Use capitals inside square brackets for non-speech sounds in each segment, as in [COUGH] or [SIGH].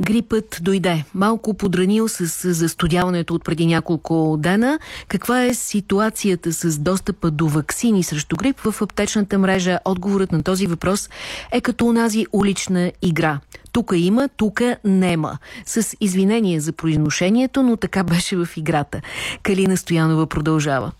Грипът дойде. Малко подранил с застудяването от преди няколко дена. Каква е ситуацията с достъпа до вакцини срещу грип в аптечната мрежа? Отговорът на този въпрос е като онази улична игра. Тука има, тука нема. С извинение за произношението, но така беше в играта. Калина Стоянова продължава.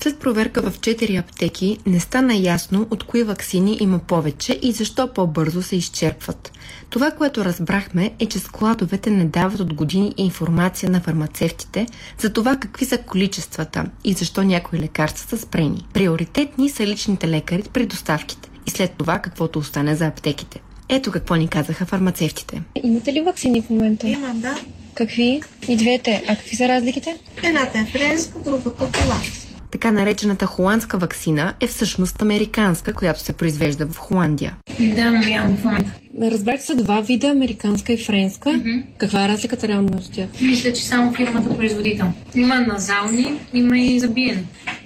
След проверка в 4 аптеки не стана ясно от кои вакцини има повече и защо по-бързо се изчерпват. Това, което разбрахме е, че складовете не дават от години информация на фармацевтите за това какви са количествата и защо някои лекарства са спрени. Приоритетни са личните лекари при доставките и след това каквото остане за аптеките. Ето какво ни казаха фармацевтите. Имате ли вакцини в момента? Имам, да. Какви? И двете. А какви са разликите? Едната е френска, другата е. Така наречената холандска вакцина е всъщност американска, която се произвежда в Холандия. Да, но нямам в момента. Разбрах са два вида, американска и френска. Мгм. Каква е разликата реално между тях? Мисля, че само фирмата производител. Има назални, има и за биене.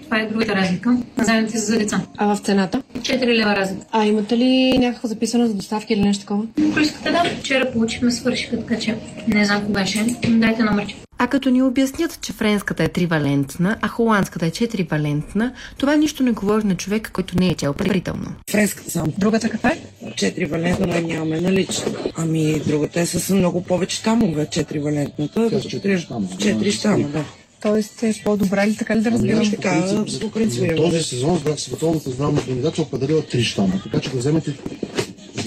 Това е другата разлика. Са за деца. А в цената? 4 лева разлика. А имате ли някакво записано за доставки или нещо такова? Ако искате да, вчера получихме свършиха, така че не знам кога ще. Дайте номер. А като ни обяснят, че френската е тривалентна, а холандската е четиривалентна, това нищо не говори на човека, който не е чел предварително. Френската само. Другата каква е? Четири валентна нямаме налично. Ами другата е с много повече щамове. Четири валентната. Четири щама. Четири щама, да. Тоест е по-добра ли така ли да разбирам? Ами, така, по принцип е. този сезон здраве Световната здравна организация определила три щама. Така че да вземете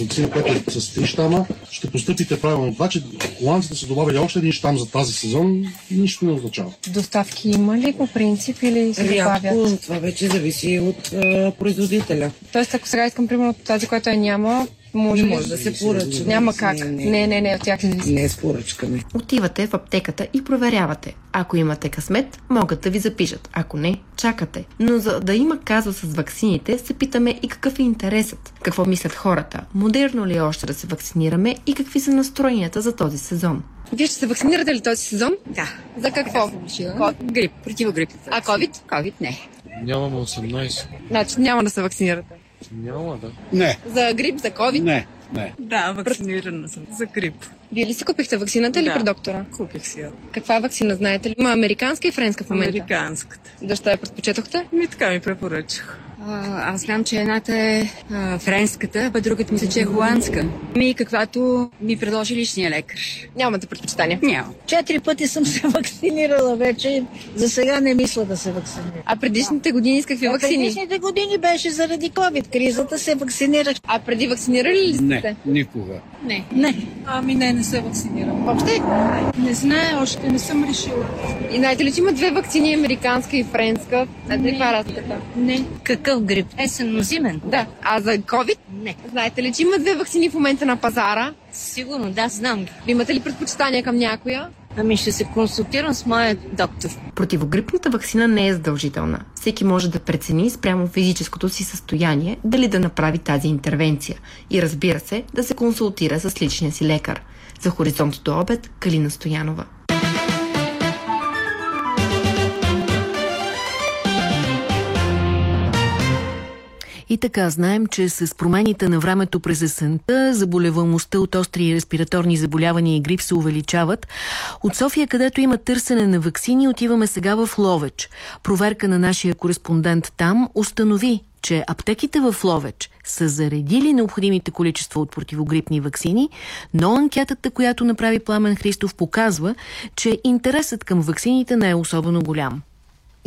вакцина, която е с три щама, ще постъпите правилно. Това, че холандците са добавили още един щам за тази сезон, нищо не означава. Доставки има ли по принцип или се добавят? Рядко, това вече зависи от а, производителя. Тоест ако сега искам примерно тази, която я няма, може, Не може да се поръча. Няма как. Не, не. Не, не, не, от тях не. Не е с поръчками. Отивате в аптеката и проверявате. Ако имате късмет, могат да ви запишат. Ако не, чакате. Но за да има казус с ваксините, се питаме и какъв е интересът. Какво мислят хората? Модерно ли е още да се вакцинираме и какви са настроенията за този сезон? Вие ще се вакцинирате ли този сезон? Да. За какво? Ко- Грип. Противогрипната. А COVID? COVID не. Нямаме 18. Значи няма да се вакцинирате. Няма, да. Не, За грип, за COVID? не, не. Да, вакцинирана съм за грип. Вие ли си купихте вакцината или Да. при доктора? Купих си я. Каква вакцина знаете ли? Има американска и френска в момента. Американската. Защо я предпочетохте? Ми така ми препоръчах. А, аз знам, че едната е а, френската, а другата мисля, че е холандска. Ми каквато ми предложи личния лекар. Нямате предпочитания. Няма. Четири пъти съм се [LAUGHS] вакцинирала вече. За сега не мисля да се вакцинирам. А предишните години с какви А вакцини? предишните години беше заради COVID. Кризата се вакцинирах. А преди вакцинирали ли сте? Не, никога. Не. Не. Ами не, не се вакцинирам. Въобще? Не знае, още не съм решила. И знаете ли, че има две вакцини, американска и френска? Знаете ли каква е разликата? Не. Какъв грип? Есенно-зимен? Да. А за COVID? Не. Знаете ли, че има две вакцини в момента на пазара? Сигурно, да, знам ги. Имате ли предпочитания към някоя? Ами ще се консултирам с моя доктор. Противогрипната вакцина не е задължителна. Всеки може да прецени спрямо физическото си състояние дали да направи тази интервенция. И разбира се, да се консултира с личния си лекар. За Хоризонт до обед, Калина Стоянова. И така, знаем, че с промените на времето през есента, заболеваемостта от остри респираторни заболявания и грип се увеличават. От София, където има търсене на вакцини, отиваме сега в Ловеч. Проверка на нашия кореспондент там установи, че аптеките в Ловеч са заредили необходимите количества от противогрипни вакцини, но анкетата, която направи Пламен Христов, показва, че интересът към вакцините не е особено голям.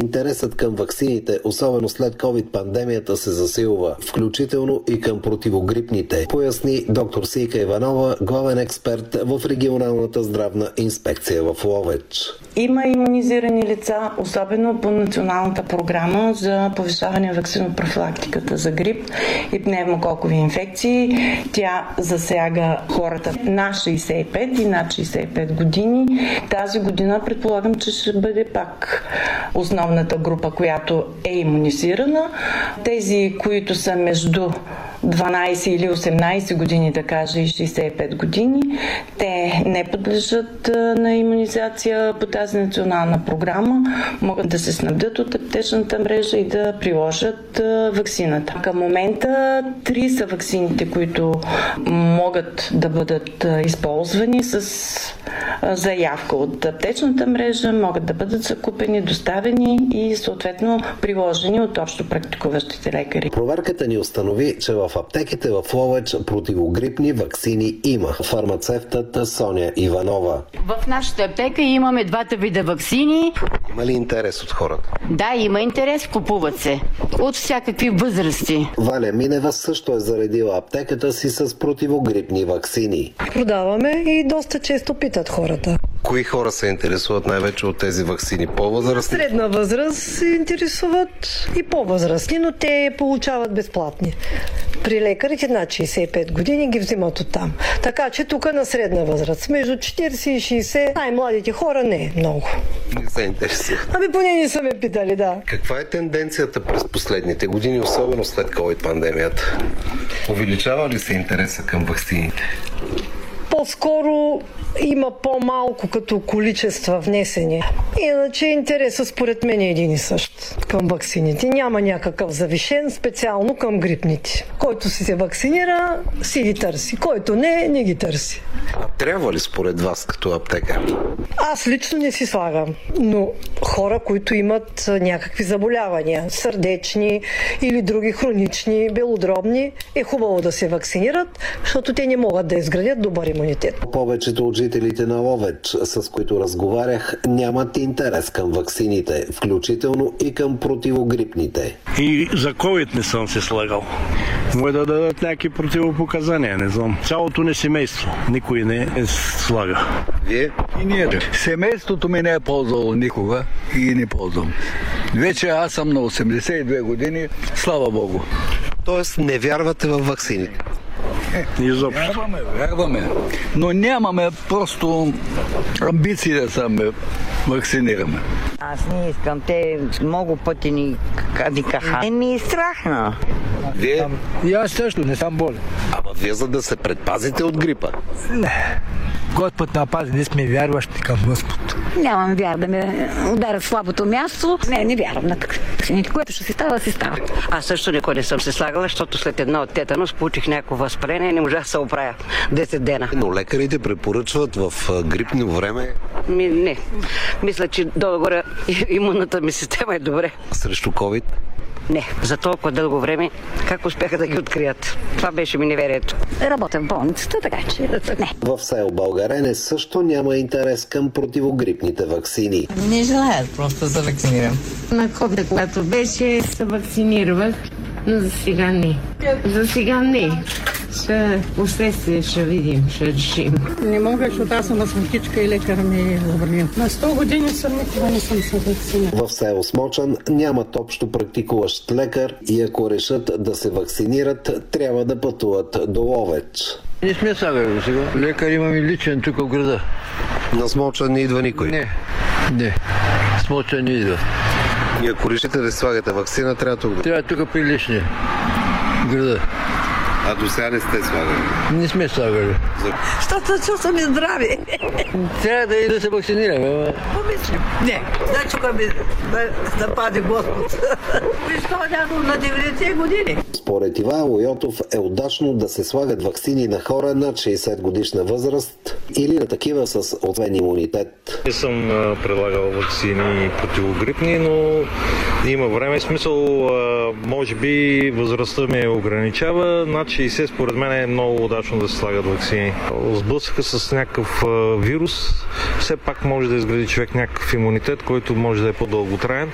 Интересът към ваксините, особено след COVID-пандемията, се засилва, включително и към противогрипните, поясни доктор Сийка Иванова, главен експерт в регионалната здравна инспекция в Ловеч. Има иммунизирани лица, особено по националната програма за повишаване на вакцинопрофилактиката за грип и пневмококови инфекции. Тя засяга хората над 65 и над 65 години. Тази година предполагам, че ще бъде пак основната група, която е иммунизирана. Тези, които са между 12 или 18 години, да кажа, и 65 години. Те не подлежат на иммунизация по тази национална програма, могат да се снабдят от аптечната мрежа и да приложат вакцината. Към момента три са вакцините, които могат да бъдат използвани с заявка от аптечната мрежа, могат да бъдат закупени, доставени и съответно приложени от общо практикуващите лекари. Проверката ни установи, че в аптеките в Ловеч противогрипни вакцини има. Фармацевтът Соня Иванова. В нашата аптека имаме двата вида вакцини. Има ли интерес от хората? Да, има интерес, купуват се. От всякакви възрасти. Валя Минева също е заредила аптеката си с противогрипни вакцини. Продаваме и доста често питат хората. Кои хора се интересуват най-вече от тези вакцини? По-възрастни? Средна възраст се интересуват и по-възрастни, но те получават безплатни. При лекарите над 65 години ги взимат от там. Така че тук на средна възраст. Между 40 и 60 най-младите хора не е много. Не се интересуват. Ами поне не са ме питали, да. Каква е тенденцията през последните години, особено след COVID-пандемията? Увеличава ли се интереса към вакцините? По-скоро има по-малко като количества внесени. Иначе интересът според мен е един и същ към вакцините. Няма някакъв завишен специално към грипните. Който си се вакцинира, си ги търси. Който не, не ги търси. А трябва ли според вас като аптека? Аз лично не си слагам, но хора, които имат някакви заболявания, сърдечни или други хронични, белодробни, е хубаво да се вакцинират, защото те не могат да изградят добър имунитет. Повечето от жителите на Ловеч, с които разговарях, нямат интерес към ваксините, включително и към противогрипните. И за COVID не съм се слагал. Може да дадат някакви противопоказания, не знам. Цялото не семейство. Никой не е слага. Вие? И ние. Семейството ми не е ползвало никога и не ползвам. Вече аз съм на 82 години, слава Богу. Тоест не вярвате в ваксините? Изобщо. Вярваме, вярваме. Но нямаме просто амбиции да се вакцинираме. Аз не искам. Те много пъти ни викаха. Не ми е страхна. Вие? И аз също не съм болен. Ама вие за да се предпазите от грипа? Не. Господ напази, ние сме вярващи към Господ. Нямам вяра да ме ударят в слабото място. Не, не вярвам на така. Което ще си става, си става. Аз също никой не съм се слагала, защото след едно от тетанус получих някакво възпаление и не можах да се оправя 10 дена. Но лекарите препоръчват в грипно време. Ми, не. Мисля, че долу-горе [LAUGHS] имунната ми система е добре. Срещу COVID? Не, за толкова дълго време как успяха да ги открият? Това беше ми неверието. Работя в болницата, така че не. В село Българене също няма интерес към противогрипните вакцини. Не желаят просто да вакцинирам. На COVID, когато беше, се вакцинирах, но за сега не. За сега не. Ще, последствие ще видим, ще решим. Не мога, защото аз съм астматичка и лекар ми е забранил. На 100 години съм никога не съм се вакцинирал. В село Смочан нямат общо практикуващ лекар и ако решат да се вакцинират, трябва да пътуват до Ловеч. Не сме слагали сега. Лекар имам и личен тук в града. На Смочан не идва никой? Не. Не. Смочан не идва. И ако решите да слагате вакцина, трябва тук да... Трябва тук при личния града. А до сега не сте слагали? Не сме слагали. Защото чувстваме здрави. Трябва да и да се вакцинираме. Помислим. Не, значи ако ми да, да паде Господ. Някой на 90 години? Според Ивайло Йотов е удачно да се слагат вакцини на хора над 60 годишна възраст или на такива с отвен имунитет. Не съм прилагал вакцини противогрипни, но има време. Смисъл, може би възрастта ме ограничава. Над 60 според мен е много удачно да се слагат вакцини. Сблъсъка с някакъв вирус, все пак може да изгради човек някакъв имунитет, който може да е по-дълготраен.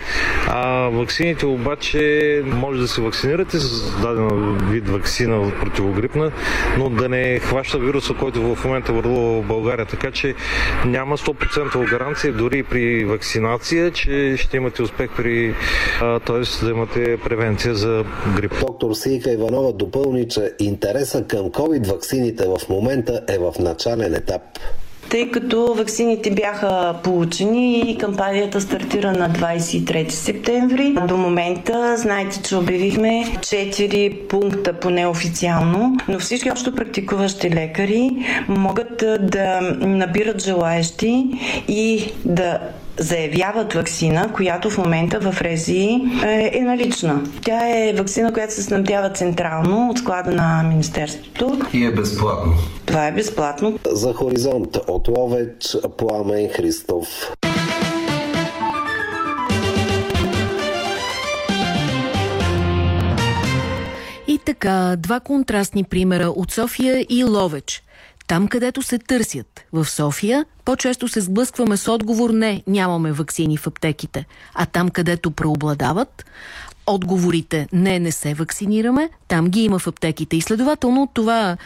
А вакцините обаче може да се вакцинирате с даден вид вакцина противогрипна, но да не хваща вируса, който в момента върлува в България. Така че няма 100% гаранция дори при вакцинация, че ще имате успех при, т.е. да имате превенция за грип. Доктор Сейка Иванова допълни, че интереса към COVID вакцините в момента е в начален етап. Тъй като ваксините бяха получени и кампанията стартира на 23 септември. До момента знаете, че обявихме 4 пункта поне официално, но всички общо практикуващи лекари могат да набират желаящи и да заявяват вакцина, която в момента в РЕЗИ е, е налична. Тя е вакцина, която се снабдява централно от склада на Министерството. И е безплатно. Това е безплатно. За хоризонт от Ловеч Пламен Христов. И така, два контрастни примера от София и Ловеч. Там, където се търсят, в София, по-често се сблъскваме с отговор не, нямаме вакцини в аптеките. А там, където преобладават, отговорите не, не се вакцинираме, там ги има в аптеките. И следователно това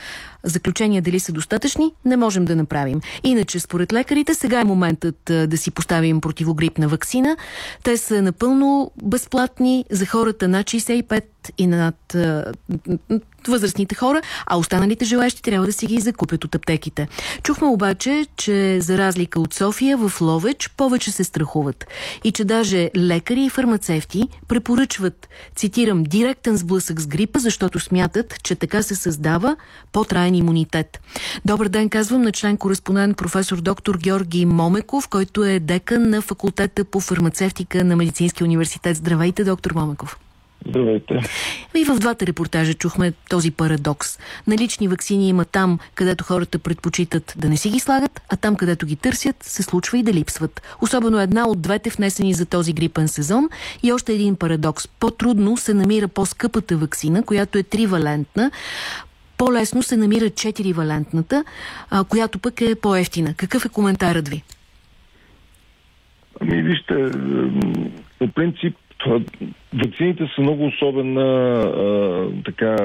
заключения дали са достатъчни, не можем да направим. Иначе, според лекарите, сега е моментът да си поставим противогрипна вакцина. Те са напълно безплатни за хората над 65 и над възрастните хора, а останалите желаящи трябва да си ги закупят от аптеките. Чухме обаче, че за разлика от София, в Ловеч повече се страхуват. И че даже лекари и фармацевти препоръчват, цитирам, директен сблъсък с грипа, защото смятат, че така се създава по-траен имунитет. Добър ден, казвам на член-кореспондент професор доктор Георги Момеков, който е декан на факултета по фармацевтика на Медицинския университет. Здравейте, доктор Момеков. Здравейте. И в двата репортажа чухме този парадокс. Налични вакцини има там, където хората предпочитат да не си ги слагат, а там, където ги търсят, се случва и да липсват. Особено една от двете внесени за този грипен сезон. И още един парадокс. По-трудно се намира по-скъпата вакцина, която е тривалентна, по-лесно се намира четиривалентната, която пък е по-ефтина. Какъв е коментарът ви? Ами вижте, по принцип вакцините са много особена а, така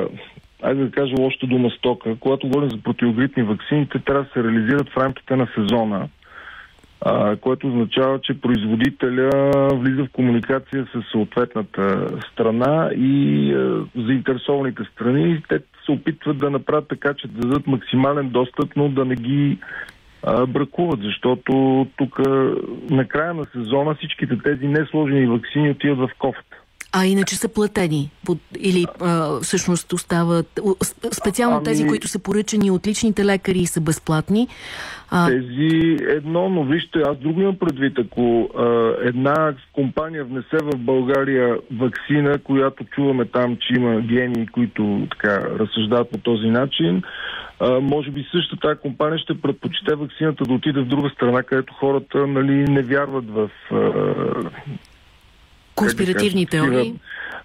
айде да кажа лошата дума стока. Когато говорим за противогрипни вакцини, те трябва да се реализират в рамките на сезона, а, което означава, че производителя влиза в комуникация с съответната страна и а, заинтересованите страни. Те се опитват да направят така, че да дадат максимален достъп, но да не ги бракуват, защото тук на края на сезона всичките тези несложени вакцини отиват в кофта. А иначе са платени? Или а, всъщност остават... Специално ами... тези, които са поръчани от личните лекари са безплатни? А... Тези едно, но вижте, аз друго имам предвид. Ако а, една компания внесе в България вакцина, която чуваме там, че има гении, които така разсъждават по този начин, а, може би същата тази компания ще предпочете вакцината да отиде в друга страна, където хората нали, не вярват в а, Конспиративни теории?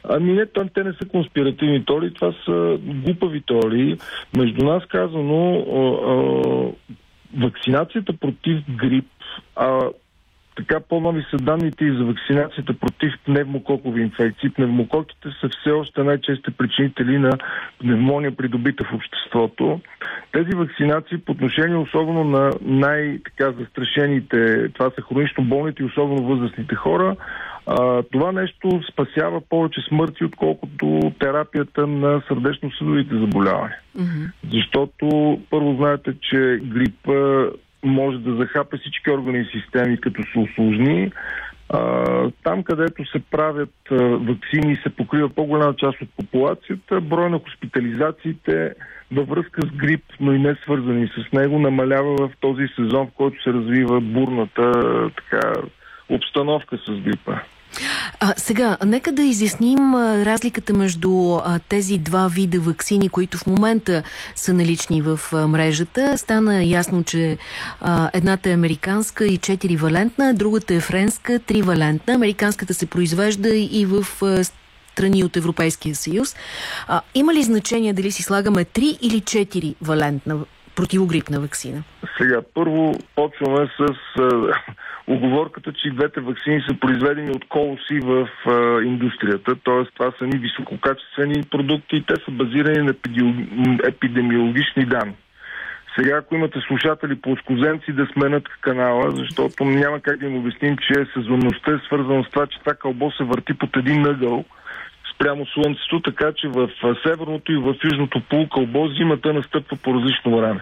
Ами не, там те не са конспиративни теории, това са глупави теории. Между нас казано, а, а, вакцинацията против грип, а така по-нови са данните и за вакцинацията против пневмококови инфекции. Пневмококите са все още най-чести причинители на пневмония, придобита в обществото. Тези вакцинации по отношение особено на най-застрашените, това са хронично болните и особено възрастните хора, а, това нещо спасява повече смърти, отколкото терапията на сърдечно-съдовите заболявания. Mm-hmm. Защото първо знаете, че грипа може да захапе всички органи и системи, като се осложни. Там, където се правят вакцини и се покрива по-голяма част от популацията, брой на хоспитализациите във връзка с грип, но и не свързани с него, намалява в този сезон, в който се развива бурната така, обстановка с грипа. А, сега, нека да изясним а, разликата между а, тези два вида вакцини, които в момента са налични в а, мрежата. Стана ясно, че а, едната е американска и 4-валентна, другата е френска, 3-валентна. Американската се произвежда и в а, страни от Европейския съюз. А, има ли значение дали си слагаме 3 или 4 валентна противогрипна вакцина? Сега, първо почваме с оговорката, че двете вакцини са произведени от колоси в а, индустрията, т.е. това са ни висококачествени продукти и те са базирани на епидемиологични данни. Сега, ако имате слушатели по оскозенци, да сменят канала, защото няма как да им обясним, че сезонността е свързана с това, че това кълбо се върти под един ъгъл спрямо Слънцето, така че в северното и в южното полукълбо зимата настъпва по различно време.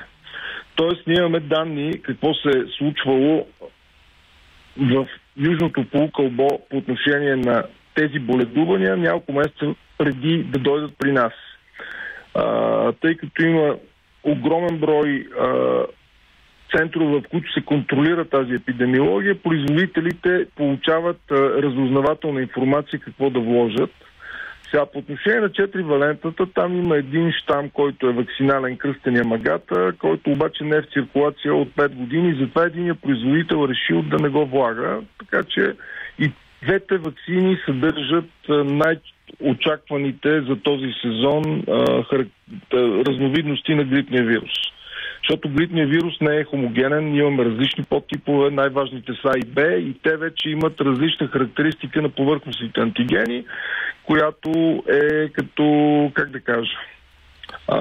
Тоест, ние имаме данни какво се е случвало в Южното полукълбо по отношение на тези боледувания няколко месеца преди да дойдат при нас. А, тъй като има огромен брой а, центрове, в които се контролира тази епидемиология, производителите получават а, разузнавателна информация какво да вложат. Сега, по отношение на 4 валентата, там има един щам, който е вакцинален кръстения магата, който обаче не е в циркулация от 5 години, затова един производител решил да не го влага, така че и двете вакцини съдържат най-очакваните за този сезон разновидности на грипния вирус. Защото грипният вирус не е хомогенен, имаме различни подтипове, най-важните са и Б и те вече имат различна характеристика на повърхностните антигени, която е като, как да кажа, а,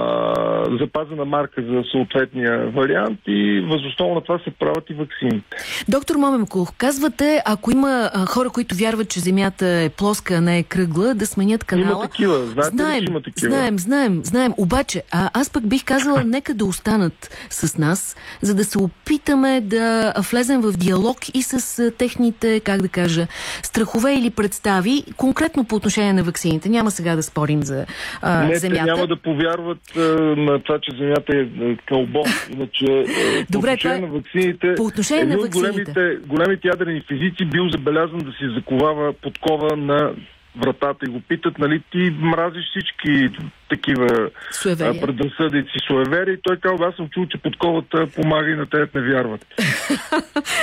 запазена марка за съответния вариант и възоснова на това се правят и вакцините. Доктор Моменко, казвате, ако има хора, които вярват, че Земята е плоска, а не е кръгла, да сменят канала. Има такива, знаете знаем, ли, има такива? Знаем, знаем, знаем. Обаче, а, аз пък бих казала, [LAUGHS] нека да останат с нас, за да се опитаме да влезем в диалог и с техните, как да кажа, страхове или представи, конкретно по отношение на вакцините. Няма сега да спорим за а, не, Земята. Не, няма да повярват а, на това, че Земята е кълбо. Иначе, а, Добре, по отношение това... на вакцините, по отношение на вакцините. големите, големите ядрени физици бил забелязан да си заковава подкова на вратата и го питат, нали, ти мразиш всички такива Суеверия. предразсъдици, суеверия. И той казва, аз съм чул, че подковата помага и на те не вярват. [LAUGHS]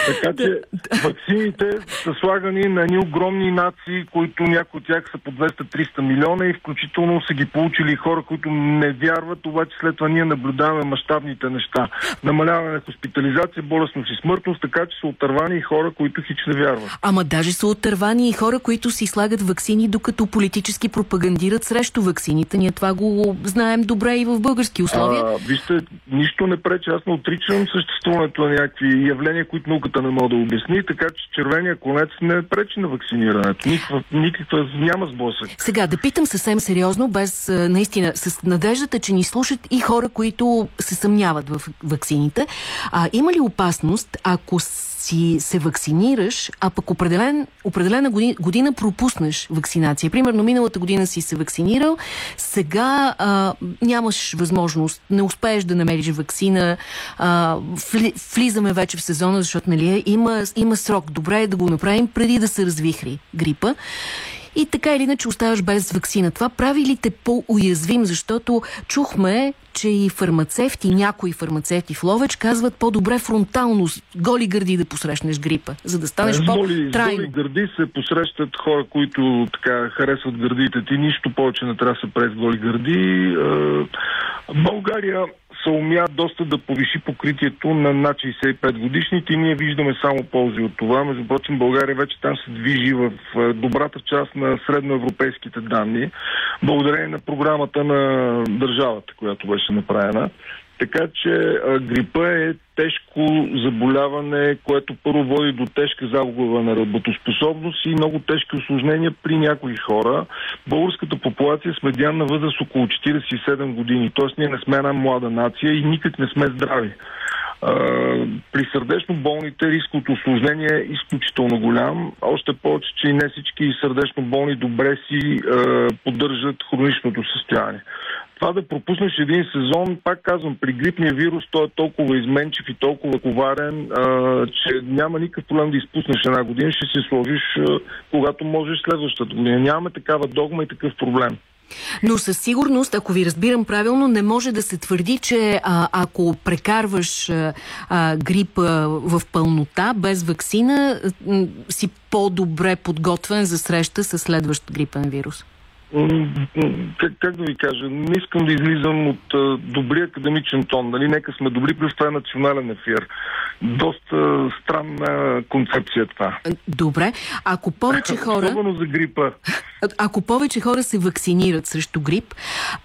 така че вакцините са слагани на едни огромни нации, които някои от тях са по 200-300 милиона и включително са ги получили хора, които не вярват, обаче след това ние наблюдаваме мащабните неща. Намаляване на хоспитализация, болестност и смъртност, така че са отървани и хора, които хич не вярват. Ама даже са отървани и хора, които си слагат вакцини, докато политически пропагандират срещу вакцините. Ние това го знаем добре и в български условия. А, вижте, нищо не пречи. Аз не отричам съществуването на някакви явления, които науката не може да обясни, така че червения конец не пречи на вакцинирането. Никаква, никаква няма сблъсък. Сега да питам съвсем сериозно, без наистина, с надеждата, че ни слушат и хора, които се съмняват в вакцините. А, има ли опасност, ако си се вакцинираш, а пък определен, определена година, година пропуснеш вакцинация. Примерно миналата година си се вакцинирал, сега а, нямаш възможност, не успееш да намериш вакцина, а, вли, влизаме вече в сезона, защото нали, има, има срок. Добре е да го направим преди да се развихри грипа и така или иначе оставаш без вакцина. Това прави ли те по-уязвим? Защото чухме, че и фармацевти, някои фармацевти в Ловеч казват по-добре фронтално, голи гърди да посрещнеш грипа, за да станеш по-трайно. С голи гърди се посрещат хора, които така харесват гърдите ти. Нищо повече не трябва да се през голи гърди. България се умя доста да повиши покритието на над 65 годишните и ние виждаме само ползи от това. Между прочим, България вече там се движи в добрата част на средноевропейските данни, благодарение на програмата на държавата, която беше направена. Така че а, грипа е тежко заболяване, което първо води до тежка загуба на работоспособност и много тежки осложнения при някои хора. Българската популация с медианна възраст около 47 години, т.е. ние не сме една млада нация и никак не сме здрави. При сърдечно болните риск от осложнение е изключително голям. Още повече, че и не всички сърдечно болни добре си поддържат хроничното състояние това да пропуснеш един сезон, пак казвам, при грипния вирус той е толкова изменчив и толкова коварен, а, че няма никакъв проблем да изпуснеш една година, ще се сложиш, а, когато можеш следващата година. Нямаме такава догма и такъв проблем. Но със сигурност, ако ви разбирам правилно, не може да се твърди, че а, ако прекарваш а, грип а, в пълнота, без вакцина, си по-добре подготвен за среща с следващ грипен вирус как, как да ви кажа, не искам да излизам от а, добри академичен тон. Нали? Нека сме добри, плюс това е национален ефир. Доста странна концепция това. Добре. Ако повече [LAUGHS] хора... Особено за грипа. [LAUGHS] Ако повече хора се вакцинират срещу грип,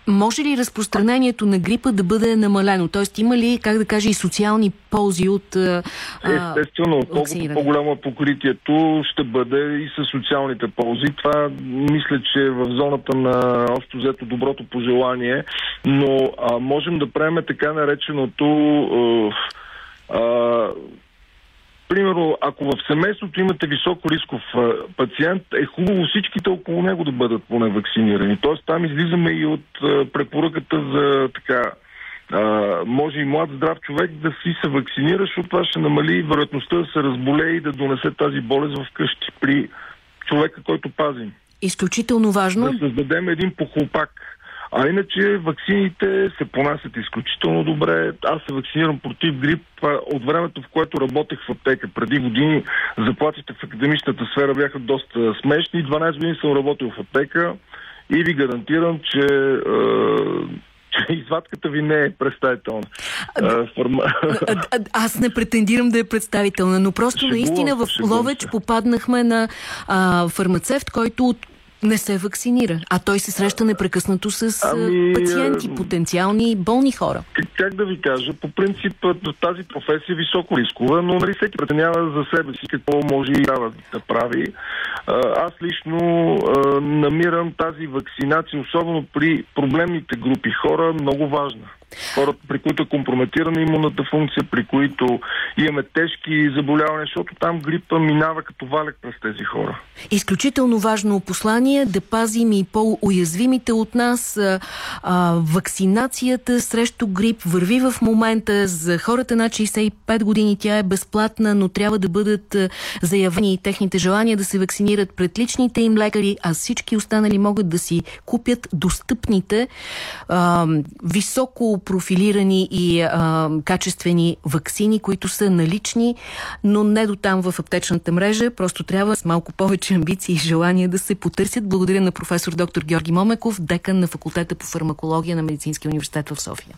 може ли разпространението на грипа да бъде намалено? Тоест има ли, как да кажа, и социални ползи от а, Естествено, колкото по-голямо е покритието, ще бъде и с социалните ползи. Това мисля, че е в зоната на общо взето доброто пожелание, но а, можем да правим така нареченото а, а, примерно, ако в семейството имате високо рисков пациент, е хубаво всичките около него да бъдат поне вакцинирани. Тоест там излизаме и от препоръката за така може и млад здрав човек да си се вакцинира, защото това ще намали вероятността да се разболее и да донесе тази болест в къщи при човека, който пазим. Изключително важно. Да създадем един похлопак. А иначе ваксините се понасят изключително добре. Аз се вакцинирам против грип от времето, в което работех в аптека. Преди години заплатите в академичната сфера бяха доста смешни. 12 години съм работил в аптека и ви гарантирам, че че извадката ви не е представителна. А, форма... а, а, аз не претендирам да е представителна, но просто шегувам, наистина в Ловеч попаднахме на а, фармацевт, който не се вакцинира, а той се среща непрекъснато с ами, пациенти, потенциални болни хора. Как, да ви кажа, по принцип тази професия е високо рискова, но нали всеки претенява за себе си какво може и трябва да прави. Аз лично намирам тази вакцинация, особено при проблемните групи хора, много важна хората, при които е компрометирана имунната функция, при които имаме тежки заболявания, защото там грипа минава като валек през тези хора. Изключително важно послание да пазим и по-уязвимите от нас. А, вакцинацията срещу грип върви в момента за хората над 65 години. Тя е безплатна, но трябва да бъдат заявени и техните желания да се вакцинират пред личните им лекари, а всички останали могат да си купят достъпните а, високо профилирани и а, качествени вакцини, които са налични, но не до там в аптечната мрежа. Просто трябва с малко повече амбиции и желания да се потърсят. Благодаря на професор доктор Георги Момеков, декан на факултета по фармакология на Медицинския университет в София.